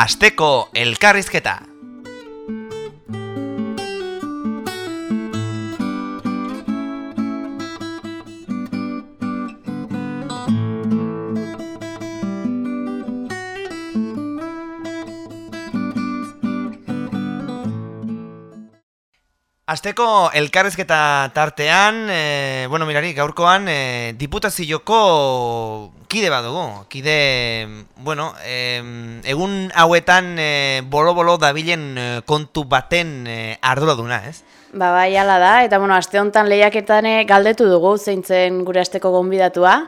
Asteko elkarrizketa. Asteko elkarrezketa tartean, e, bueno, mirari, gaurkoan, e, diputazioko kide bat dugu. Kide, bueno, e, egun hauetan e, bolo-bolo dabilen e, kontu baten e, ardura duna, ez? Ba, bai, ala da, eta bueno, aste honetan lehiaketan galdetu dugu, zeintzen gure asteko gonbidatua.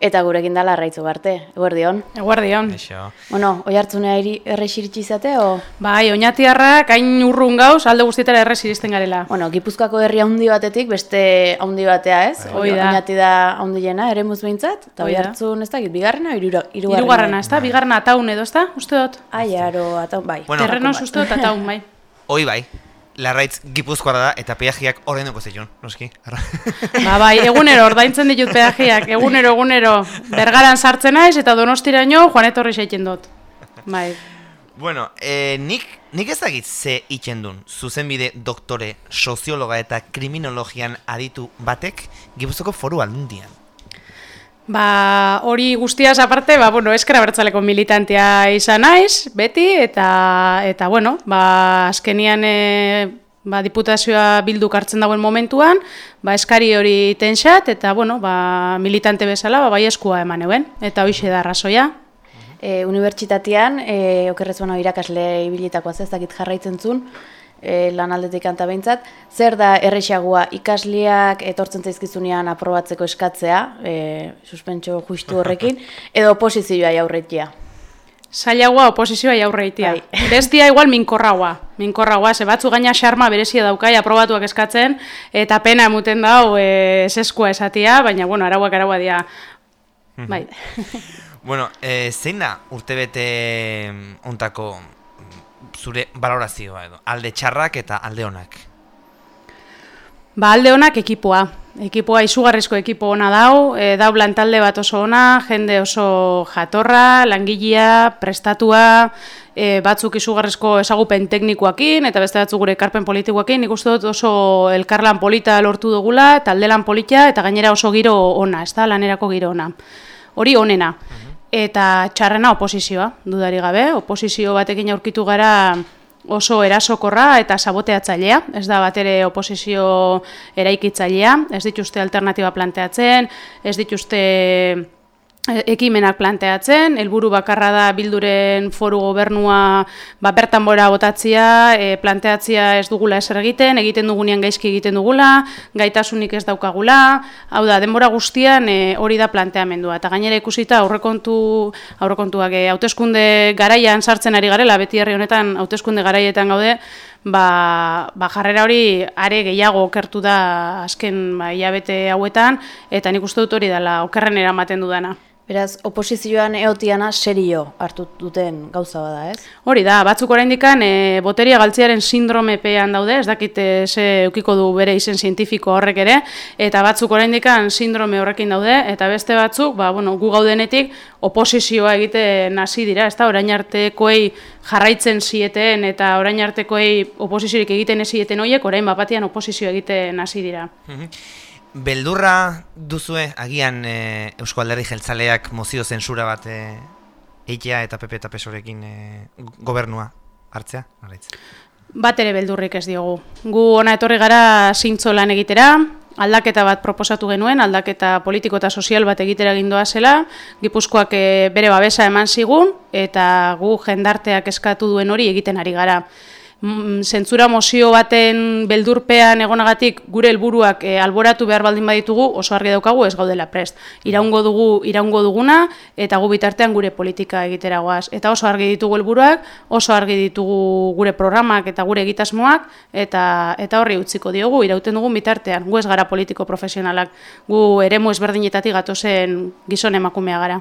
Eta gurekin dala arraitzu barte, eguerdion. Eguerdion. Eixo. Bueno, oi hartzunea erre xiritsi izate, o? Bai, oinatiarrak hain urrun gauz, alde guztietara erre iristen garela. Bueno, Gipuzkoako herri handi batetik, beste handi batea ez? Bai. Hoi da. Oinati da handiena, ere muz behintzat, eta oi hartzun ez da, bigarrena, o irugarrena? Hirugarrena, ez da? Bigarrena ataun edo, ez da? Uste dut? Ai, aro, eta bai. Bueno, Terreno Bai. uste dut ataun, bai. Hoi bai, larraitz gipuzkoara da eta peajiak ordenoko zeion, noski. Ba, bai, egunero, ordaintzen ditut pedajiak, egunero, egunero. Bergaran sartzen naiz eta donostiraino joan etorri seiten dut. Bai. Bueno, eh, nik, nik ezagit ze itxendun zuzenbide doktore, soziologa eta kriminologian aditu batek Gipuzkoako foru aldundian. Ba, hori guztiaz aparte, ba, bueno, eskera bertzaleko militantea izan naiz, beti, eta, eta bueno, ba, azkenian e, ba, diputazioa bilduk hartzen dagoen momentuan, ba, eskari hori tensat, eta, bueno, ba, militante bezala, ba, bai eskua eman euen, eta hoxe da arrazoia. E, unibertsitatean, e, okerrez bueno, irakasle ibilitakoa ez dakit jarraitzen zuen, e, lan aldetik kanta behintzat, zer da errexagua ikasleak etortzen zaizkizunean aprobatzeko eskatzea, e, suspentso justu horrekin, edo oposizioa jaurretia. Zailagoa oposizioa jaurreitia. Bai. Bestia igual minkorragoa. Minkorragoa, ze batzu gaina xarma berezia daukai aprobatuak eskatzen, eta pena emuten dau e, eseskua esatia, baina, bueno, arauak araua dira. Bai. Bueno, eh, zein da urtebete ontako zure valorazioa edo? Alde txarrak eta alde onak. Ba, alde honak ekipoa. Ekipoa izugarrizko ekipo ona dau, e, dau lantalde bat oso ona, jende oso jatorra, langilea, prestatua, e, batzuk izugarrizko ezagupen teknikoakin, eta beste batzuk gure ekarpen politikoakin, nik uste dut oso elkarlan polita lortu dugula, taldelan polita, eta gainera oso giro ona, ez da, lanerako giro ona. Hori onena. Eta txarrena oposizioa, dudari gabe, oposizio batekin aurkitu gara oso erasokorra eta saboteatzailea, ez da bat ere oposizio eraikitzailea, ez dituzte alternatiba planteatzen, ez dituzte ekimenak planteatzen, helburu bakarra da bilduren foru gobernua ba, bertan bora botatzia, e, planteatzia ez dugula ezer egiten, egiten dugunean gaizki egiten dugula, gaitasunik ez daukagula, hau da, denbora guztian e, hori da planteamendua. Eta gainera ikusita aurrekontu, aurrekontuak e, hauteskunde garaian sartzen ari garela, beti herri honetan hauteskunde garaietan gaude, ba, ba jarrera hori are gehiago okertu da azken ba, hilabete hauetan, eta nik uste dut hori dela okerren eramaten dudana. Beraz, oposizioan eotiana serio hartu duten gauza bada, ez? Hori da, batzuk oraindikan e, boteria galtziaren sindromepean daude, ez dakit e, ze eukiko du bere izen zientifiko horrek ere, eta batzuk oraindikan sindrome horrekin daude, eta beste batzuk, ba, bueno, gu gaudenetik oposizioa egiten hasi dira, ez da, orain artekoei jarraitzen zieten, eta orain artekoei oposiziorik egiten ez zieten horiek, orain bapatian oposizio egiten hasi dira. Beldurra duzue, agian e, Eusko Alderdi Jeltzaleak mozio zensura bat e, eitea eta PP eta PSOrekin e, gobernua hartzea? Arraitz. Bat ere beldurrik ez diogu. Gu ona etorri gara zintzo lan egitera, aldaketa bat proposatu genuen, aldaketa politiko eta sozial bat egitera gindoa zela, Gipuzkoak eh, bere babesa eman zigun, eta gu jendarteak eskatu duen hori egiten ari gara. Mm, Zentzura mozio baten beldurpean egonagatik gure helburuak e, alboratu behar baldin baditugu oso argi daukagu ez gaudela prest. Iraungo dugu iraungo duguna eta gu bitartean gure politika egitera goaz. Eta oso argi ditugu helburuak, oso argi ditugu gure programak eta gure egitasmoak eta eta horri utziko diogu irauten dugun bitartean. Gu ez gara politiko profesionalak, gu eremu ezberdinetatik gatozen gizon emakumea gara.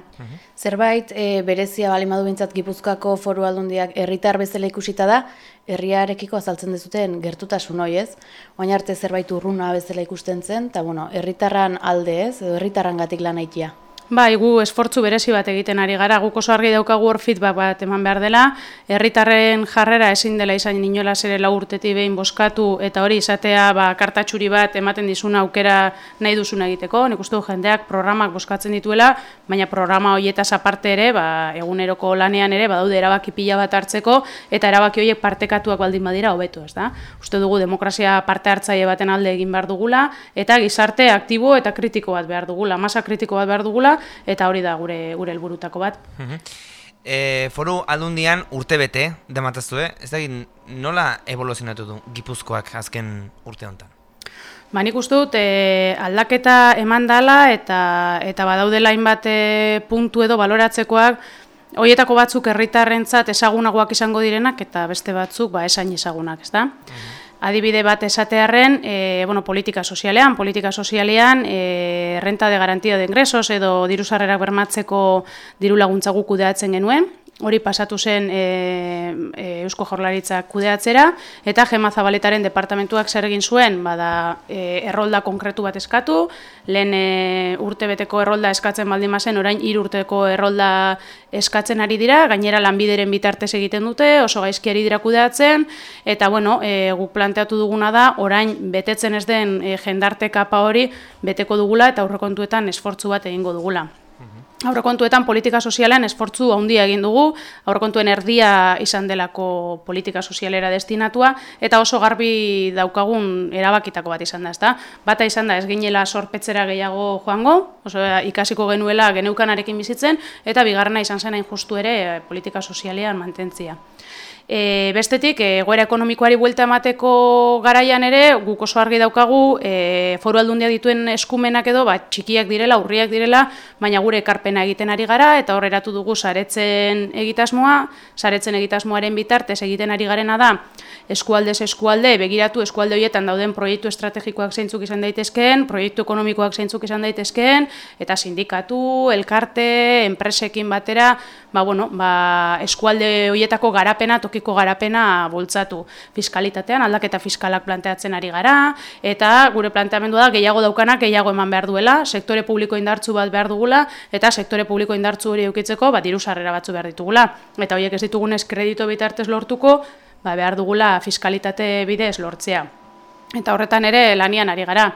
Zerbait e, berezia bali madu bintzat Gipuzkoako foru aldundiak herritar bezala ikusita da, herriarekiko azaltzen dezuten gertutasun hoi ez, oain arte zerbait urruna bezala ikusten zen, eta bueno, herritarran alde ez, edo herritarran gatik lan aitia. Bai, gu esfortzu berezi bat egiten ari gara, guk oso argi daukagu hor feedback bat eman behar dela, herritarren jarrera ezin dela izan inola zere lau urteti behin boskatu, eta hori izatea ba, kartatxuri bat ematen dizuna aukera nahi duzuna egiteko, nik uste jendeak programak boskatzen dituela, baina programa horietaz aparte ere, ba, eguneroko lanean ere, badaude erabaki pila bat hartzeko, eta erabaki horiek partekatuak baldin badira hobetu, ez da? Uste dugu demokrazia parte hartzaile baten alde egin behar dugula, eta gizarte aktibo eta kritiko bat behar dugula, masa kritiko bat behar dugula, eta hori da gure gure helburutako bat. E, foru aldundian urte bete, demataztu, eh? ez da nola evoluzionatu du Gipuzkoak azken urte honetan? Ba, nik uste dut e, aldaketa eman dala eta, eta badaudela hainbat e, puntu edo baloratzekoak Hoietako batzuk herritarrentzat ezagunagoak izango direnak eta beste batzuk ba esain ezagunak, ezta? Mhm. Adibide bat esatearren, e, bueno, politika sozialean, politika sozialean, e, renta de garantía de ingresos edo diru sarrerak bermatzeko diru laguntza guk kudeatzen genuen, hori pasatu zen e, e, Eusko Jaurlaritzak kudeatzera, eta Gema Zabaletaren departamentuak zer egin zuen, bada e, errolda konkretu bat eskatu, lehen e, urtebeteko errolda eskatzen baldin mazen, orain urteko errolda eskatzen ari dira, gainera lanbideren bitartez egiten dute, oso gaizkiari dira kudeatzen, eta bueno, e, guk planteatu duguna da, orain betetzen ez den e, jendarte kapa hori beteko dugula, eta aurrekontuetan esfortzu bat egingo dugula. Aurrekontuetan politika sozialean esfortzu handia egin dugu, aurrekontuen erdia izan delako politika sozialera destinatua, eta oso garbi daukagun erabakitako bat izan da, ezta? Bata izan da, ez ginela sorpetzera gehiago joango, oso ikasiko genuela geneukanarekin bizitzen, eta bigarrena izan zen hain justu ere eh, politika sozialean mantentzia. E, bestetik, egoera ekonomikoari buelta emateko garaian ere, guk oso argi daukagu, e, foru aldundia dituen eskumenak edo, ba, txikiak direla, urriak direla, baina gure ekarpena egiten ari gara, eta horreratu dugu saretzen egitasmoa, saretzen egitasmoaren bitartez egiten ari garena da, eskualdez eskualde, begiratu eskualde horietan dauden proiektu estrategikoak zeintzuk izan daitezkeen, proiektu ekonomikoak zeintzuk izan daitezkeen, eta sindikatu, elkarte, enpresekin batera, ba, bueno, ba, eskualde horietako garapena, tokiko garapena bultzatu fiskalitatean, aldaketa fiskalak planteatzen ari gara, eta gure planteamendu da gehiago daukanak gehiago eman behar duela, sektore publiko indartzu bat behar dugula, eta sektore publiko indartzu hori eukitzeko, ba, diru sarrera batzu behar ditugula. Eta horiek ez ditugunez kredito bitartez lortuko, ba, behar dugula fiskalitate bidez lortzea. Eta horretan ere lanian ari gara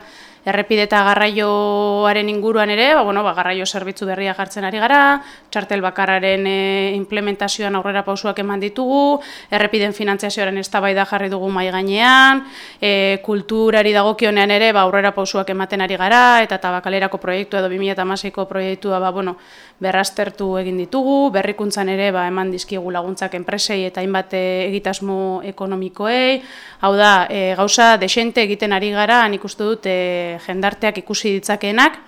errepide eta garraioaren inguruan ere, ba, bueno, ba, garraio zerbitzu berria jartzen ari gara, txartel bakarraren e, implementazioan aurrera pausuak eman ditugu, errepiden finantziazioaren eztabaida jarri dugu mai gainean, e, kulturari dagokionean ere ba, aurrera pausuak ematen ari gara, eta tabakalerako proiektu edo 2008ko proiektua ba, bueno, berraztertu egin ditugu, berrikuntzan ere ba, eman dizkiegu laguntzak enpresei eta hainbat e, egitasmo ekonomikoei, hau da, e, gauza desente egiten ari gara, nik uste dut, e, jendarteak ikusi ditzakeenak,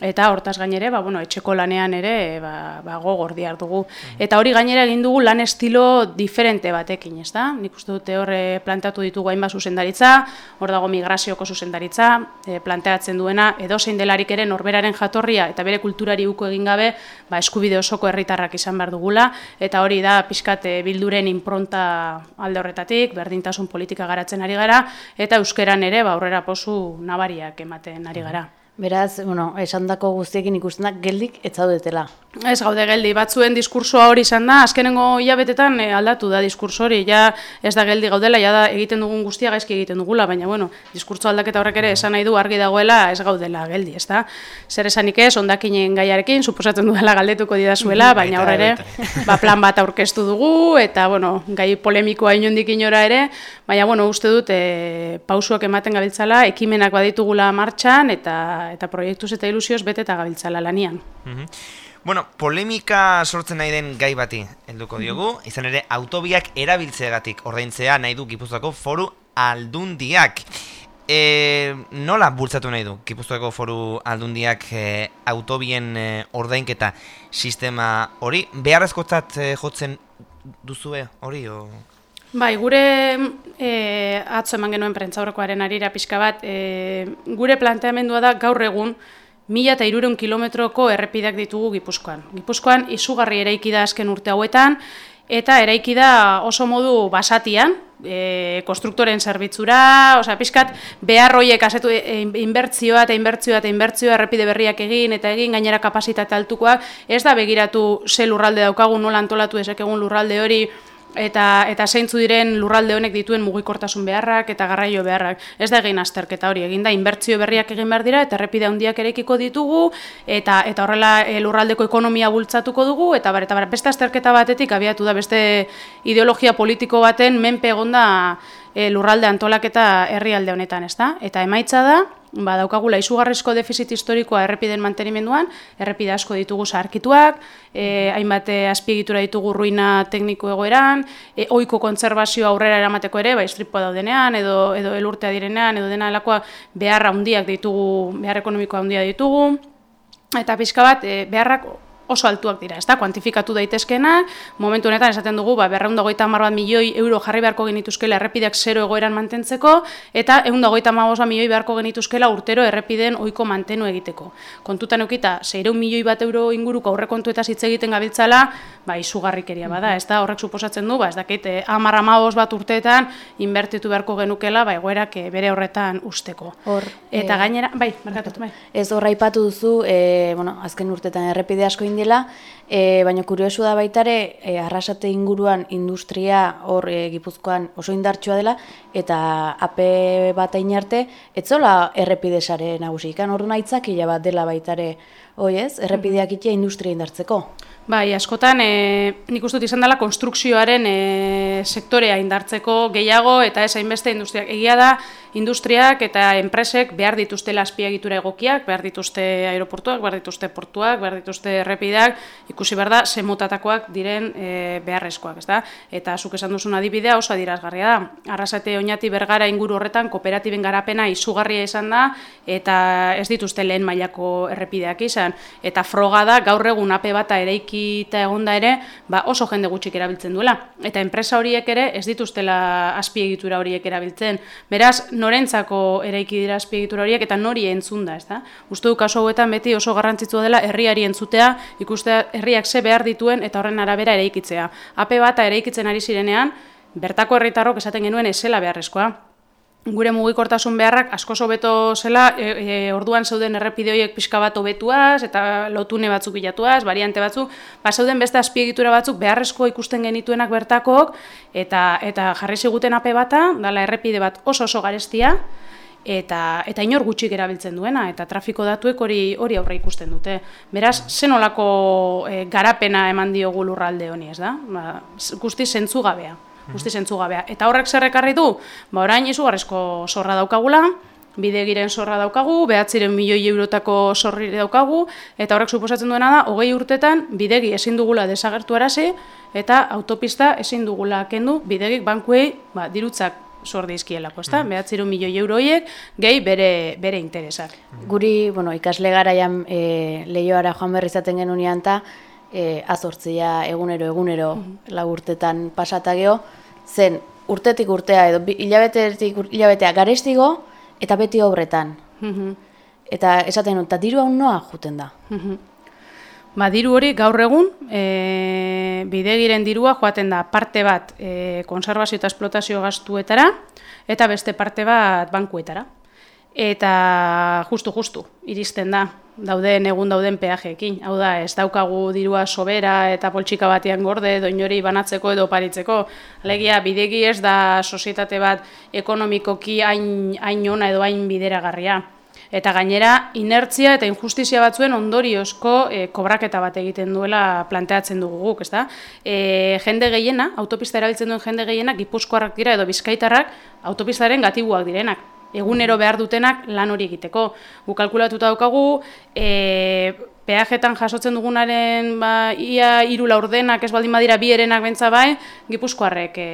Eta hortaz gainere, ba, bueno, etxeko lanean ere ba, ba, gogor dugu. Mhm. Eta hori gainera egin dugu lan estilo diferente batekin, ez da? Nik uste dute horre planteatu ditugu hainbat zuzendaritza, hor dago migrazioko zuzendaritza, e, planteatzen duena, edo zein delarik ere norberaren jatorria eta bere kulturari uko egin gabe, ba, eskubide osoko herritarrak izan behar dugula, eta hori da pixkate bilduren inpronta alde horretatik, berdintasun politika garatzen ari gara, eta euskeran ere, ba, aurrera posu nabariak ematen ari gara. Beraz, bueno, esan dako guztiekin ikustenak geldik ez zaudetela. Ez gaude geldi, batzuen diskursoa hori izan da, azkenengo hilabetetan eh, aldatu da diskurso hori, ja ez da geldi gaudela, ja da egiten dugun guztia gaizki egiten dugula, baina bueno, diskurso aldaketa horrek ere esan nahi du argi dagoela ez gaudela geldi, ez da? Zer esanik ez, ondakinen gaiarekin, suposatzen duela galdetuko didazuela, baina horre ere, ba, plan bat aurkeztu dugu, eta bueno, gai polemikoa inondik inora ere, baina bueno, uste dut, e, pausuak ematen gabiltzala, ekimenak baditugula martxan, eta eta proiektuz eta ilusioz bete eta gabiltzala lanian. Mhm. Bueno, polemika sortzen nahi den gai bati helduko diogu, mhm. izan ere autobiak erabiltzeagatik ordaintzea nahi du Gipuzkoako foru aldundiak. E, nola bultzatu nahi du Gipuzkoako foru aldundiak e, autobien e, ordainketa sistema hori? Beharrezkotzat e, jotzen duzue hori? O? Bai, gure e, atzo eman genuen prentzaurrekoaren arira pixka bat, e, gure planteamendua da gaur egun mila eta irureun kilometroko errepidak ditugu Gipuzkoan. Gipuzkoan izugarri ere da azken urte hauetan, eta eraiki da oso modu basatian, e, konstruktoren zerbitzura, osea, pixkat, behar hoiek asetu e, inbertzioa eta inbertzioa eta inbertzioa errepide berriak egin eta egin gainera kapasitate altukoak, ez da begiratu ze lurralde daukagun, nola antolatu ezak egun lurralde hori, eta eta zeintzu diren lurralde honek dituen mugikortasun beharrak eta garraio beharrak. Ez da egin azterketa hori, egin da inbertsio berriak egin behar dira eta errepide handiak erekiko ditugu eta eta horrela e, lurraldeko ekonomia bultzatuko dugu eta bar eta bar beste azterketa batetik abiatu da beste ideologia politiko baten menpe egonda e, lurralde antolaketa herrialde honetan, ezta? Eta emaitza da ba, daukagula izugarrizko defizit historikoa errepiden mantenimenduan, errepide asko ditugu zaharkituak, e, hainbat e, azpiegitura ditugu ruina tekniko egoeran, e, oiko kontzerbazio aurrera eramateko ere, ba, istripoa daudenean, edo, edo elurtea direnean, edo dena helakoa beharra handiak ditugu, behar ekonomikoa handia ditugu, eta pixka bat, e, beharrak oso altuak dira, ezta? Kuantifikatu daitezkeena, momentu honetan esaten dugu, ba 230 bat milioi euro jarri beharko genituzkela errepideak zero egoeran mantentzeko eta 135 milioi beharko genituzkela urtero errepideen ohiko mantenu egiteko. Kontutan ukita 600 milioi bat euro inguruko aurrekontu eta hitz egiten gabiltzala, ba izugarrikeria bada, ezta? Horrek suposatzen du, ba ez dakit 10 eh, bat urteetan inbertitu beharko genukela, ba egoerak eh, bere horretan usteko. Hor, eta eh, gainera, bai, markatu bai. Ez horra aipatu duzu, eh, bueno, azken urtetan errepide asko dela, e, baina kuriosu da baitare, e, arrasate inguruan industria hor e, gipuzkoan oso indartsua dela, eta AP bat arte, etzola errepidesare nagusi, ikan hor nahitzakila bat dela baitare, hoi ez, errepideak itea industria indartzeko. Bai, askotan, e, nik uste dut izan dela konstrukzioaren e, sektorea indartzeko gehiago eta ez hainbeste industriak. Egia da, industriak eta enpresek behar dituzte laspiegitura egokiak, behar dituzte aeroportuak, behar dituzte portuak, behar dituzte errepideak, ikusi behar da, semotatakoak diren e, beharrezkoak, ez da? Eta zuk esan duzun adibidea oso adirazgarria da. Arrasate oinati bergara inguru horretan kooperatiben garapena izugarria izan da, eta ez dituzte lehen mailako errepideak izan. Eta froga da, gaur egun ape bata ereiki irekita egonda ere, ba oso jende gutxik erabiltzen duela. Eta enpresa horiek ere ez dituztela azpiegitura horiek erabiltzen. Beraz, norentzako eraiki dira azpiegitura horiek eta nori entzunda, ez da? Uste du kasu hauetan beti oso garrantzitsua dela herriari entzutea, ikustea herriak ze behar dituen eta horren arabera eraikitzea. Ape bata eraikitzen ari zirenean, bertako herritarrok esaten genuen esela beharrezkoa gure mugikortasun beharrak asko hobeto zela e, e, orduan zeuden errepide horiek pixka bat hobetuaz eta lotune batzuk bilatuaz, variante batzuk, ba zeuden beste azpiegitura batzuk beharrezko ikusten genituenak bertakok eta eta jarri ziguten ape bata, dala errepide bat oso oso garestia eta eta inor gutxik erabiltzen duena eta trafiko datuek hori hori aurre ikusten dute. Beraz, zenolako e, garapena eman diogu lurralde honi, ez da? Ba, guzti zentzugabea guzti zentzugabea. Eta horrek zerrekarri du, ba orain izugarrezko zorra daukagula, bide giren zorra daukagu, behatziren milioi eurotako zorri daukagu, eta horrek suposatzen duena da, hogei urtetan bidegi ezin dugula desagertu arazi, eta autopista ezin dugula kendu, bidegik bankuei ba, dirutzak zor deizkielako, ezta? Mm. Behatziru milioi euroiek, gehi bere, bere interesak. Guri, bueno, ikasle garaian e, lehioara joan berri izaten genuen eta, e, azortzia egunero egunero mm lau urtetan pasata geho, zen urtetik urtea edo hilabetetik hilabetea garestigo eta beti obretan. Mhm. Eta esaten dut, eta diru hau noa juten da. Mhm. Ba, diru hori gaur egun, e, bidegiren dirua joaten da parte bat e, konservazio eta esplotazio gastuetara, eta beste parte bat bankuetara eta justu justu iristen da dauden egun dauden peajeekin. Hau da, ez daukagu dirua sobera eta poltsika batean gorde doinori banatzeko edo paritzeko. Alegia, bidegi ez da sozietate bat ekonomikoki hain, hain ona edo hain bideragarria. Eta gainera, inertzia eta injustizia batzuen ondoriozko e, kobraketa bat egiten duela planteatzen dugu guk, ez da? E, jende gehiena, autopista erabiltzen duen jende gehiena, gipuzkoarrak dira edo bizkaitarrak autopistaren gatibuak direnak egunero behar dutenak lan hori egiteko. Gu kalkulatuta daukagu, e, peajetan jasotzen dugunaren ba, ia hiru laurdenak ez baldin badira bi erenak bentsa bai, gipuzkoarrek e,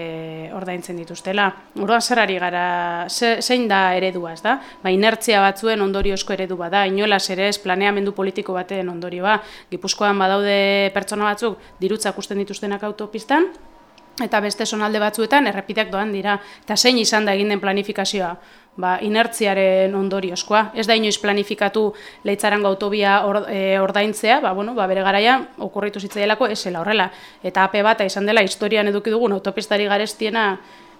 ordaintzen dituztela. Orduan zerari gara, zein da eredua, ez da? Ba, inertzia batzuen ondoriozko eredu bada, inolaz ere ez planeamendu politiko baten ondorioa. Gipuzkoan badaude pertsona batzuk dirutzak usten dituztenak autopistan, eta beste sonalde batzuetan errepideak doan dira. Eta zein izan da egin den planifikazioa? Ba, inertziaren ondoriozkoa. Ez da inoiz planifikatu leitzarango autobia or, e, ordaintzea, ba, bueno, ba, bere garaia okurritu zitzaielako esela horrela. Eta AP bat izan dela historian eduki dugun autopistari garestiena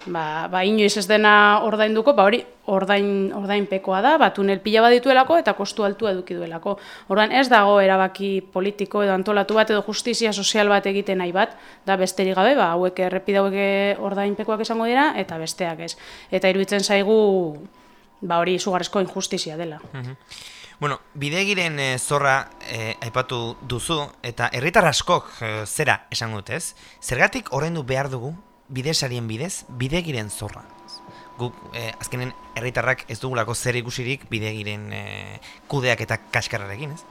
ba, ba inoiz ez dena ordainduko, ba hori ordain ordainpekoa da, ba tunel pila badituelako eta kostu altua eduki duelako. Orduan ez dago erabaki politiko edo antolatu bat edo justizia sozial bat egiten nahi bat, da besterik gabe, ba hauek errepide hauek ordainpekoak izango dira eta besteak ez. Eta iruditzen zaigu ba hori izugarrezko injustizia dela. Bueno, bidegiren e, zorra e, aipatu duzu eta herritar askok e, zera esan dut, ez? Zergatik ordaindu behar dugu bidesarien bidez, bidegiren zorra. Guk, eh, azkenen, herritarrak ez dugulako zer ikusirik bidegiren eh, kudeak eta kaskarrarekin, ez?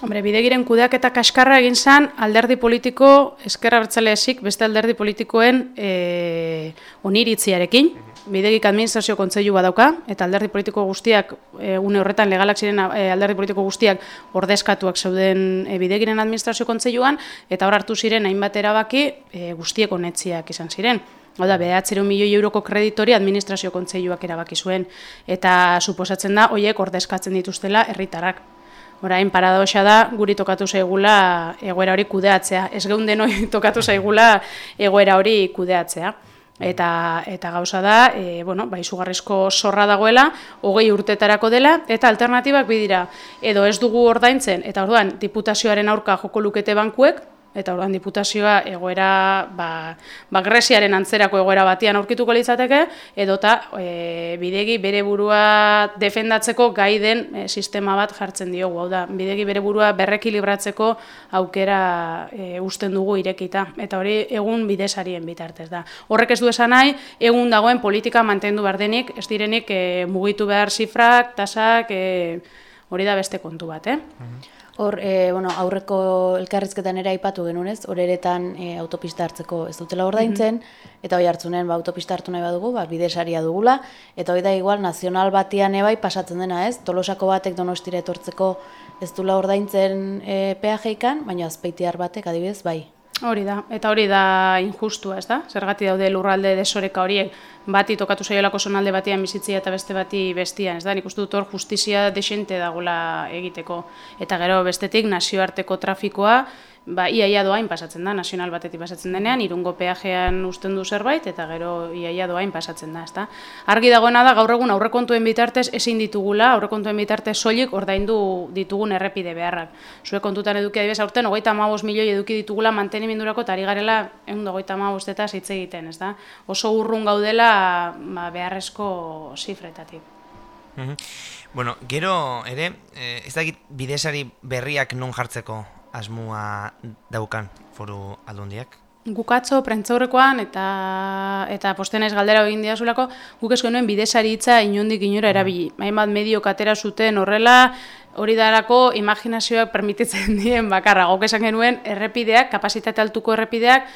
Hombre, bidegiren kudeak eta kaskarra egin zan alderdi politiko, eskerra bertzaleesik, beste alderdi politikoen eh, oniritziarekin. Bidegik administrazio kontseilu badauka, eta alderdi politiko guztiak, e, une horretan legalak ziren e, alderdi politiko guztiak ordezkatuak zeuden e, bidegiren administrazio kontseiluan, eta hor hartu ziren hainbat erabaki e, guztiek honetziak izan ziren. Hau da, behatzero milioi euroko kreditori administrazio kontseiluak erabaki zuen, eta suposatzen da, hoiek ordezkatzen dituztela herritarrak. Orain paradoxa da guri tokatu zaigula egoera hori kudeatzea. Ez geunden hori tokatu zaigula egoera hori kudeatzea. Eta, eta gauza da, e, bueno, ba, izugarrizko zorra dagoela, hogei urtetarako dela, eta alternatibak bidira, edo ez dugu ordaintzen, eta orduan, diputazioaren aurka joko lukete bankuek, eta orduan diputazioa egoera ba, ba Gresiaren antzerako egoera batian aurkituko litzateke edota e, bidegi bere burua defendatzeko gai den e, sistema bat jartzen diogu. Hau da bidegi bere burua berrekilibratzeko aukera e, usten dugu irekita. Eta hori egun bidesarien bitartez da. Horrek ez du esan nahi egun dagoen politika mantendu berdenik ez direnik e, mugitu behar zifrak tasak e, hori da beste kontu bat eh? Mhm. Hor, e, bueno, aurreko elkarrizketan ere aipatu genunez, hor eretan e, autopista hartzeko ez dutela ordaintzen, mm -hmm. eta hoi hartzunen ba, autopista hartu nahi badugu, ba, bidesaria dugula, eta hoi da igual nazional batian ebai pasatzen dena ez, tolosako batek donostire etortzeko ez dula ordaintzen e, peajeikan, baina azpeitiar batek adibidez bai. Hori da, eta hori da injustua, ez da? Zergati daude lurralde desoreka horiek, bati tokatu zaiolako sonalde batian bizitzia eta beste bati bestian, ez da? Nik uste dut hor justizia desente dagoela egiteko. Eta gero bestetik nazioarteko trafikoa, ba, iaia doain pasatzen da, nazional batetik pasatzen denean, irungo peajean usten du zerbait, eta gero iaia doain pasatzen da, ezta. Argi dagoena da, gaur egun aurrekontuen bitartez ezin ditugula, aurrekontuen bitartez soilik ordaindu ditugun errepide beharrak. Zue kontutan eduki adibes, aurten, ogeita maboz milioi eduki ditugula mantenimendurako, eta ari garela, egun da, ogeita maboz eta egiten, ez da. Oso urrun gaudela ba, beharrezko zifretatik. Bueno, gero ere, eh, ez dakit bidesari berriak non jartzeko asmua daukan foru aldundiak? Gukatzo prentzaurrekoan eta eta postenez galdera egin diazulako guk esko nuen bidesari hitza inondik inora erabili. Mm. Hainbat medio katera zuten horrela, hori darako imaginazioak permititzen dien bakarra. Gok esan genuen errepideak, kapasitate altuko errepideak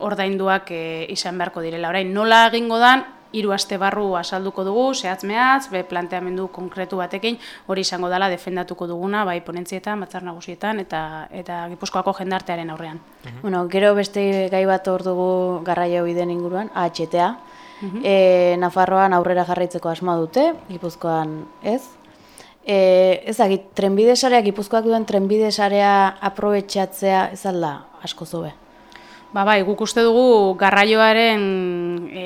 ordainduak e, izan beharko direla. Orain nola egingo dan hiru aste barru asalduko dugu, zehatz mehatz, be planteamendu konkretu batekin, hori izango dela defendatuko duguna, bai ponentzietan, batzar nagusietan, eta eta gipuzkoako jendartearen aurrean. Mhm. Bueno, gero beste gai bat hor dugu garraio bideen inguruan, AHTA, mhm. e, Nafarroan aurrera jarraitzeko asma dute, gipuzkoan ez, E, ez agit, trenbide sarea, gipuzkoak duen trenbide sarea aprobetxatzea ez alda asko zobe. Ba bai, guk uste dugu garraioaren e,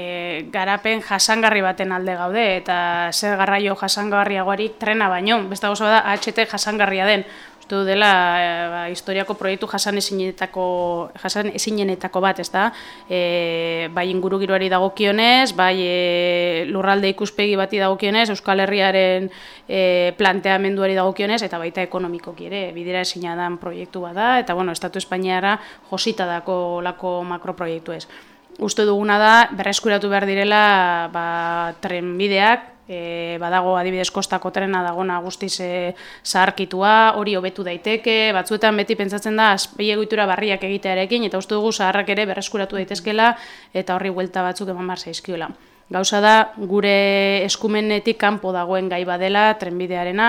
garapen jasangarri baten alde gaude, eta zer garraio jasangarriagoari trena baino, beste gozo da HT jasangarria den. Uste dela e, ba, historiako proiektu jasan ezinenetako, jasan ezinenetako bat, ez da? E, bai inguru giroari dagokionez, bai e, lurralde ikuspegi bati dagokionez, Euskal Herriaren e, planteamenduari dagokionez, eta baita ekonomikoki ere, bidera ezina dan proiektu bat da, eta bueno, Estatu Espainiara josita dako lako makroproiektu ez. Uste duguna da, berreskuratu behar direla ba, trenbideak, e, badago adibidez kostako trena dagona guztiz e, zaharkitua, hori hobetu daiteke, batzuetan beti pentsatzen da azpeiegoitura barriak egitearekin, eta uste dugu zaharrak ere berreskuratu daitezkela, eta horri huelta batzuk eman bar zaizkiola. Gauza da, gure eskumenetik kanpo dagoen gai badela, trenbidearena,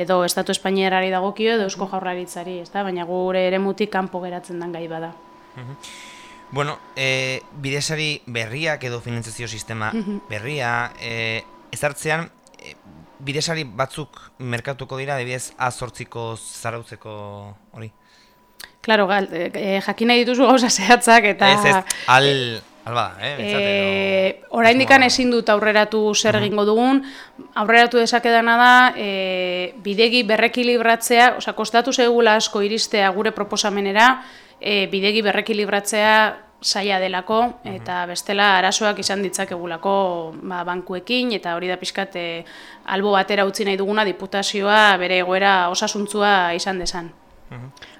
edo Estatu Espainiarari dagokio, edo Eusko Jaurlaritzari, ez da? baina gure ere mutik kanpo geratzen den gai bada. Mhm. Bueno, e, bidesari berriak edo finantzazio sistema berria, e, ezartzean, e, bidesari batzuk merkatuko dira, debidez, azortziko zarautzeko hori? Claro, gal, e, jakin nahi dituzu gauza zehatzak eta... Ez, ez, al, alba, eh, bintzate, E, orain dikan ezin dut aurreratu zer egingo dugun, aurreratu dezakedana da, e, bidegi berrekilibratzea, osea, kostatu zegula asko iristea gure proposamenera, e, bidegi berrekilibratzea saia delako, eta bestela arazoak izan ditzakegulako ba, bankuekin, eta hori da pixkat e, albo batera utzi nahi duguna diputazioa bere egoera osasuntzua izan desan.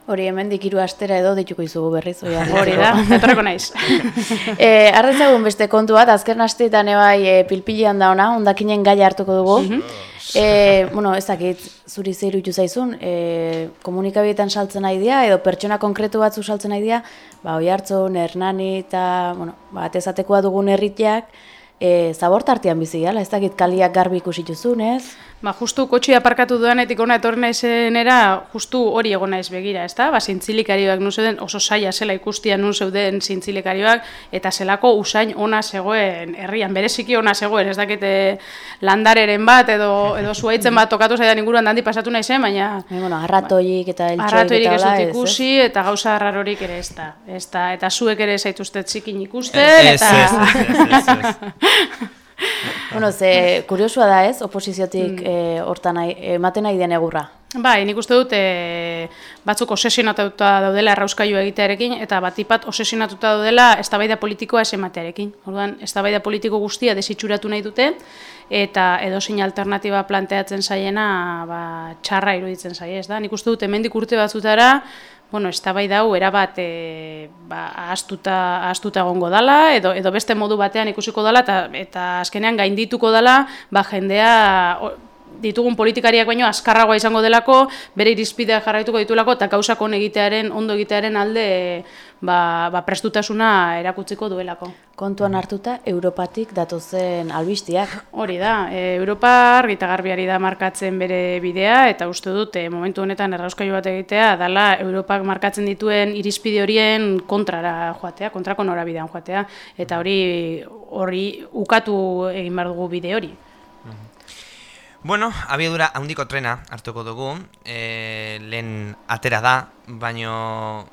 Hori hemen dikiru astera edo dituko izugu berriz. Hori, Hori da, etorreko naiz. e, Ardezagun beste kontu bat, azken asteetan ebai e, pilpilian da ona, ondakinen gaia hartuko dugu. E, bueno, ez dakit, zuri zeiru itu zaizun, e, komunikabietan saltzen nahi dira, edo pertsona konkretu batzu saltzen nahi dira, ba, oi hartzun, hernani eta, bueno, ba, atezatekoa dugun herritiak, e, zabortartian bizi gala, ez dakit kaliak garbi ikusi duzun, ez? Ba, justu kotxi aparkatu dudanetik ona etorri naizenera, justu hori egon naiz begira, ezta? Ba, zintzilikarioak nun zeuden, oso saia zela ikustia nun zeuden zintzilikarioak, eta zelako usain ona zegoen herrian, bereziki ona zegoen, ez dakite landareren bat, edo, edo zuaitzen bat tokatu zaidan inguruan dandi pasatu naizen, baina... E, bueno, arratoik eta eltsoik Arratoirik eta ez dut ez, ez? ikusi, eta gauza rarorik ere ez da. Ez da. Eta zuek ere zaituzte txikin ikusten, Ez, eta... ez, ez, ez, ez. Bueno, ze kuriosua da ez, oposiziotik eh, hortan nahi, ematen nahi den egurra. Bai, nik uste dut e, batzuk osesionatuta daudela errauskailu egitearekin eta batipat osesionatuta daudela eztabaida politikoa ez ematearekin. Orduan, eztabaida politiko guztia desitxuratu nahi dute eta edozein alternatiba planteatzen zaiena ba, txarra iruditzen zaie, ez da? Nik uste dut hemendik urte batzutara bueno, eztabaida hau erabat e, ba, ahaztuta, ahaztuta egongo dala, edo, edo beste modu batean ikusiko dala, eta, eta azkenean gaindituko dala, ba, jendea ditugun politikariak baino azkarragoa izango delako, bere irizpideak jarraituko ditulako, eta gauzak on egitearen, ondo egitearen alde ba, ba prestutasuna erakutziko duelako. Kontuan hartuta, Europatik datozen albistiak. Hori da, e, Europa argi eta garbiari da markatzen bere bidea, eta uste dut, e, momentu honetan errauskailu bat egitea, dala Europak markatzen dituen irizpide horien kontrara joatea, kontrako norabidean joatea, eta hori hori ukatu egin behar dugu bide hori. Bueno, abiadura handiko trena hartuko dugu, e, lehen atera da, baino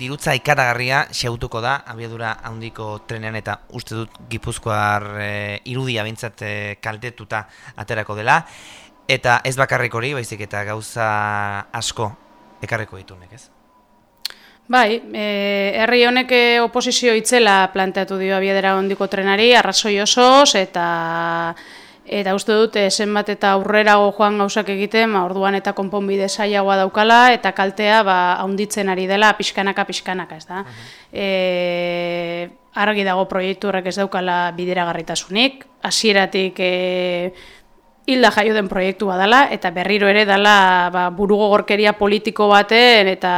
dirutza ikaragarria xeutuko da abiadura handiko trenean eta uste dut gipuzkoar e, irudia bintzat e, kaltetuta aterako dela. Eta ez bakarrik hori, baizik eta gauza asko ekarriko ditunek, ez? Bai, e, herri honek oposizio itzela planteatu dio abiadera handiko trenari, arrazoi osoz, eta eta uste dut e, zenbat eta aurrerago joan gauzak egiten, ba, orduan eta konponbide saiagoa daukala, eta kaltea ba, haunditzen ari dela pixkanaka pixkanaka, ez da. E, argi dago proiektu horrek ez daukala bideragarritasunik, hasieratik e, hilda jaio den proiektu badala, eta berriro ere dala ba, burugogorkeria politiko baten eta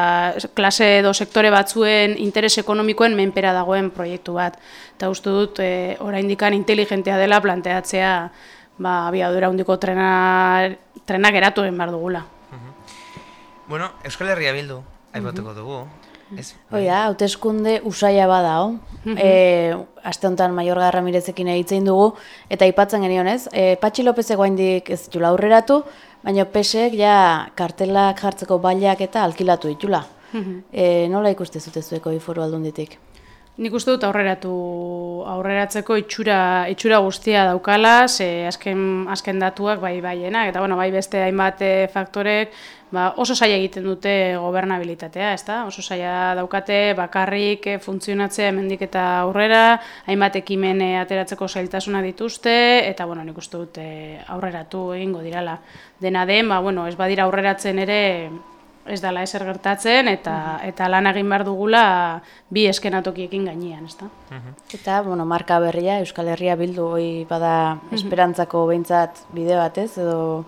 klase edo sektore batzuen interes ekonomikoen menpera dagoen proiektu bat. Eta uste dut, e, oraindikan inteligentea dela planteatzea ba, abiadura hundiko trena, trena geratu egin behar dugula. Bueno, Euskal Herria bildu, aipatuko dugu. Ez? Hoi da, hauteskunde usaia bada, ho? e, aste honetan Maiorga Ramirezekin egitzein dugu, eta aipatzen genion ez, e, Patxi López egoaindik ez ditula aurreratu, baina pesek ja kartelak jartzeko bailak eta alkilatu ditula. e, nola ikuste zute zueko iforu aldunditik? Nik uste dut aurreratu aurreratzeko itxura, itxura guztia daukala, ze azken, azken datuak bai baienak, eta bueno, bai beste hainbat eh, faktorek ba, oso saia egiten dute gobernabilitatea, ezta? Oso saia daukate bakarrik eh, funtzionatzea hemendik eta aurrera, hainbat ekimen eh, ateratzeko zailtasuna dituzte, eta bueno, nik uste dut aurreratu egingo dirala. Dena den, ba, bueno, ez badira aurreratzen ere ez dala ezer gertatzen eta eta lan egin behar dugula bi eskenatokiekin gainean, ezta? Eta, bueno, marka berria, Euskal Herria bildu hoi bada esperantzako behintzat bide bat, ez? Edo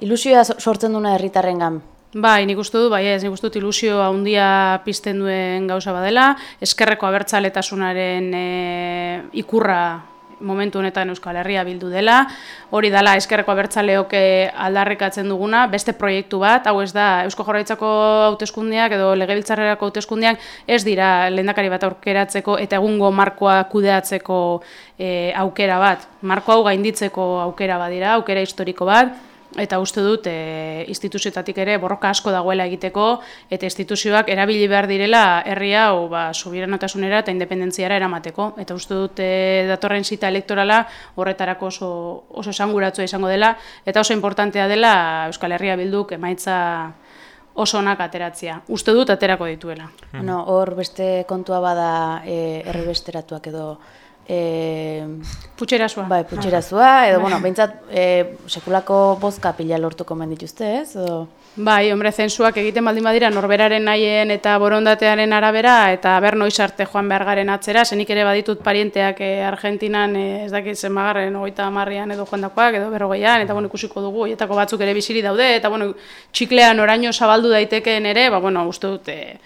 ilusioa so- sortzen duna herritarrengan. Bai, nik uste dut, bai ez, nik uste dut ilusio handia pizten duen gauza badela, eskerreko abertzaletasunaren e, ikurra momentu honetan Euskal Herria bildu dela, hori dela eskerreko abertzaleok aldarrikatzen duguna, beste proiektu bat, hau ez da Eusko Jorraitzako hauteskundiak edo legebiltzarrerako hauteskundiak ez dira lehendakari bat aukeratzeko eta egungo markoa kudeatzeko e, aukera bat. Marko hau gainditzeko aukera badira, aukera historiko bat, eta uste dut e, instituzioetatik ere borroka asko dagoela egiteko eta instituzioak erabili behar direla herri hau ba subiranotasunera eta independentziara eramateko eta uste dut e, datorren zita elektorala horretarako oso oso esanguratsua izango dela eta oso importantea dela Euskal Herria bilduk emaitza oso onak ateratzea. Uste dut aterako dituela. Bueno, hor beste kontua bada e, errebesteratuak edo E, putxerazua. Bai, putxerazua, edo, bai. bueno, behintzat, e, sekulako bozka pila lortuko mendituzte, ez? Edo... Bai, hombre, zensuak egiten baldin badira norberaren nahien eta borondatearen arabera, eta ber noiz arte joan behar garen atzera, zenik ere baditut parienteak e, Argentinan, e, ez dakit zen magarren, ogeita marrian edo joan dakoak, edo berrogeian, eta bueno, ikusiko dugu, etako batzuk ere biziri daude, eta bueno, txiklean oraino zabaldu daitekeen ere, ba, bueno, uste dut, e,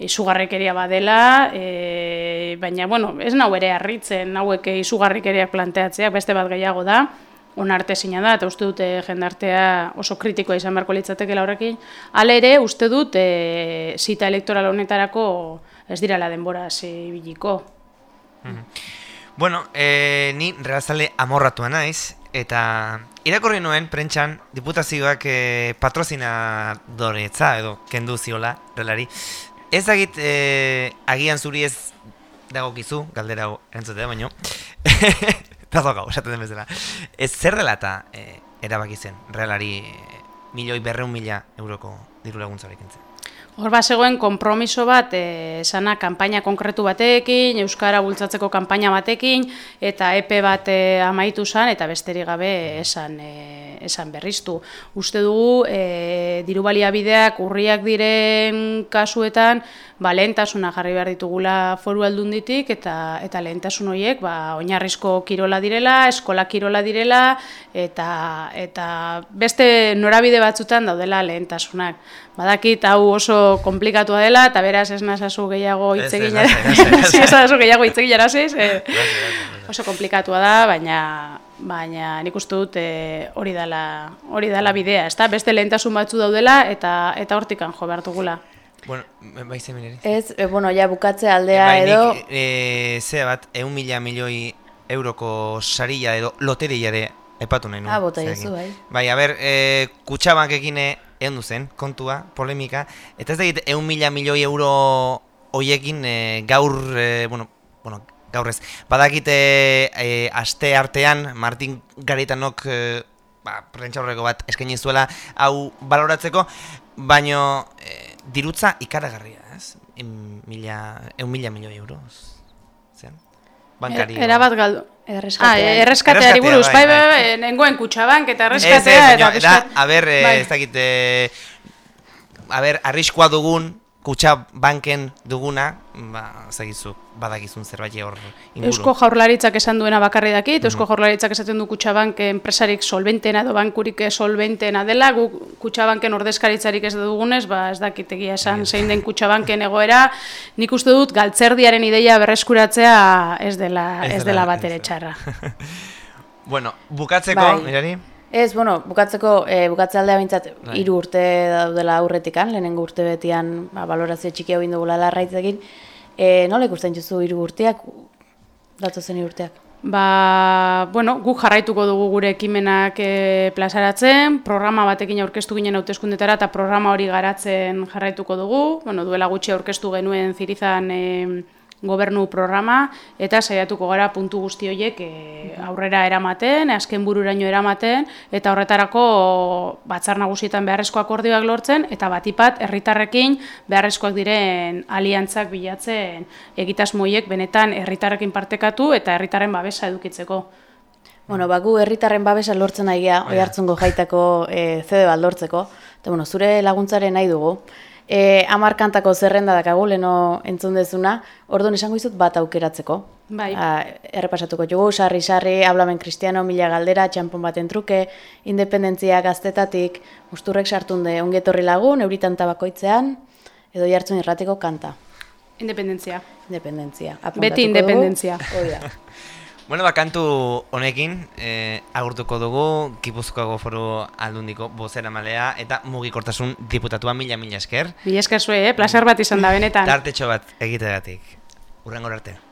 izugarrikeria badela, e, baina, bueno, ez nau ere harritzen, hauek izugarrikeriak planteatzeak beste bat gehiago da, onarte zina da, eta uste dute jendartea oso kritikoa izan beharko litzateke horrekin. Hala ere, uste dut, e, zita elektoral honetarako ez dirala denbora biliko. Mhm. Bueno, e, ni realzale amorratua naiz, eta irakorri nuen prentxan diputazioak e, patrozina doretza edo kendu ziola, relari, Ez agit, eh, agian zuri ez dagokizu, galdera erantzutea baino. Eta gau, esaten den bezala. Ez zer dela eta eh, erabaki zen, realari eh, milioi berreun mila euroko diru laguntzarik entzen. Hor bat zegoen kompromiso bat, e, sana kanpaina konkretu batekin, Euskara bultzatzeko kanpaina batekin, eta EPE bat e, amaitu zen, eta besterik gabe esan, e, esan berriztu. Uste dugu, e, diru baliabideak urriak diren kasuetan, ba, lehentasuna jarri behar ditugula foru aldunditik, eta, eta lehentasun horiek, ba, oinarrizko kirola direla, eskola kirola direla, eta, eta beste norabide batzutan daudela lehentasunak. Badakit hau oso komplikatua dela eta beraz ez nazazu gehiago hitz egin ez gehiago hitz egin eh, oso komplikatua da, baina baina nik uste dut eh, hori dela hori dela bidea, ezta? Beste lehentasun batzu daudela eta eta hortikan jo behar dugula. Bueno, bai zen Ez, e, bueno, ja bukatze aldea bai, edo... Nik, e, ze bat, eun mila milioi euroko sarilla edo loteriare epatu nahi nu. Ah, bota jesu, bai. Bai, a ber, e, kutsabankekin egon duzen, kontua, polemika, eta ez da egite, eun mila milioi euro hoiekin e, gaur, e, bueno, bueno, gaur ez, badakite e, aste artean, Martin Garitanok, e, ba, prentxaurreko bat eskaini zuela, hau baloratzeko, baino e, dirutza ikaragarria, ez? Eun mila, mila milioi euro, zen? Bankari. Era bat galdu. Erreskatea. Ah, erreskateari buruz, bai, bai, bai, bai, nengoen kutsabank eta erreskatea. Ez, ez, a ber, eh, bai. ez dakit, eh, a ber, arriskoa dugun, kutsa banken duguna, ba, zagizu, badakizun zerbait hor inguru. Eusko jaurlaritzak esan duena bakarri dakit, Eusko mm. jaurlaritzak esaten du kutsa banken enpresarik solventena edo bankurik solventena dela, gu kutsa banken ordezkaritzarik ez dugunez, ba, ez dakit egia esan zein den kutsa banken egoera, nik uste dut galtzerdiaren ideia berreskuratzea ez dela, ez, dela bat ere txarra. bueno, bukatzeko, bai. mirari? Ez, bueno, bukatzeko, e, bukatze aldea bintzat, bai. iru urte daudela aurretikan, lehenengo urte betian, ba, balorazio txiki hau indugula larraitzekin. E, nola ikusten juzu iru urteak, datu zen urteak? Ba, bueno, guk jarraituko dugu gure ekimenak e, plazaratzen, programa batekin aurkeztu ginen hauteskundetara eta programa hori garatzen jarraituko dugu. Bueno, duela gutxi aurkeztu genuen zirizan e, gobernu programa eta saiatuko gara puntu guzti horiek e, aurrera eramaten, azken bururaino eramaten eta horretarako batzar nagusietan beharrezko akordioak lortzen eta batipat herritarrekin beharrezkoak diren aliantzak bilatzen egitasmoiek benetan herritarrekin partekatu eta herritarren babesa edukitzeko. Bueno, bagu herritarren babesa lortzen nahigia, oi hartzungo jaitako e, zede bat lortzeko. Eta, bueno, zure laguntzaren nahi dugu e, amar kantako zerrenda dakagu, leno entzun dezuna, orduan esango izut bat aukeratzeko. Bai. A, errepasatuko jugu, sarri, sarri, hablamen kristiano, mila galdera, txampon baten truke, independentzia gaztetatik, usturrek sartunde, ongetorri lagun, euritan tabakoitzean, edo jartzen irratiko kanta. Independentzia. Independentzia. Beti independentzia. Bueno, bakantu honekin, eh, agurtuko dugu, Gipuzkoago foru aldundiko bozera malea, eta mugikortasun diputatua mila mila esker. Mila esker zue, eh? plazar bat izan da, benetan. Tartetxo bat egite datik. Urrengor arte.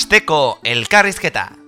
Asteko elkarrizketa.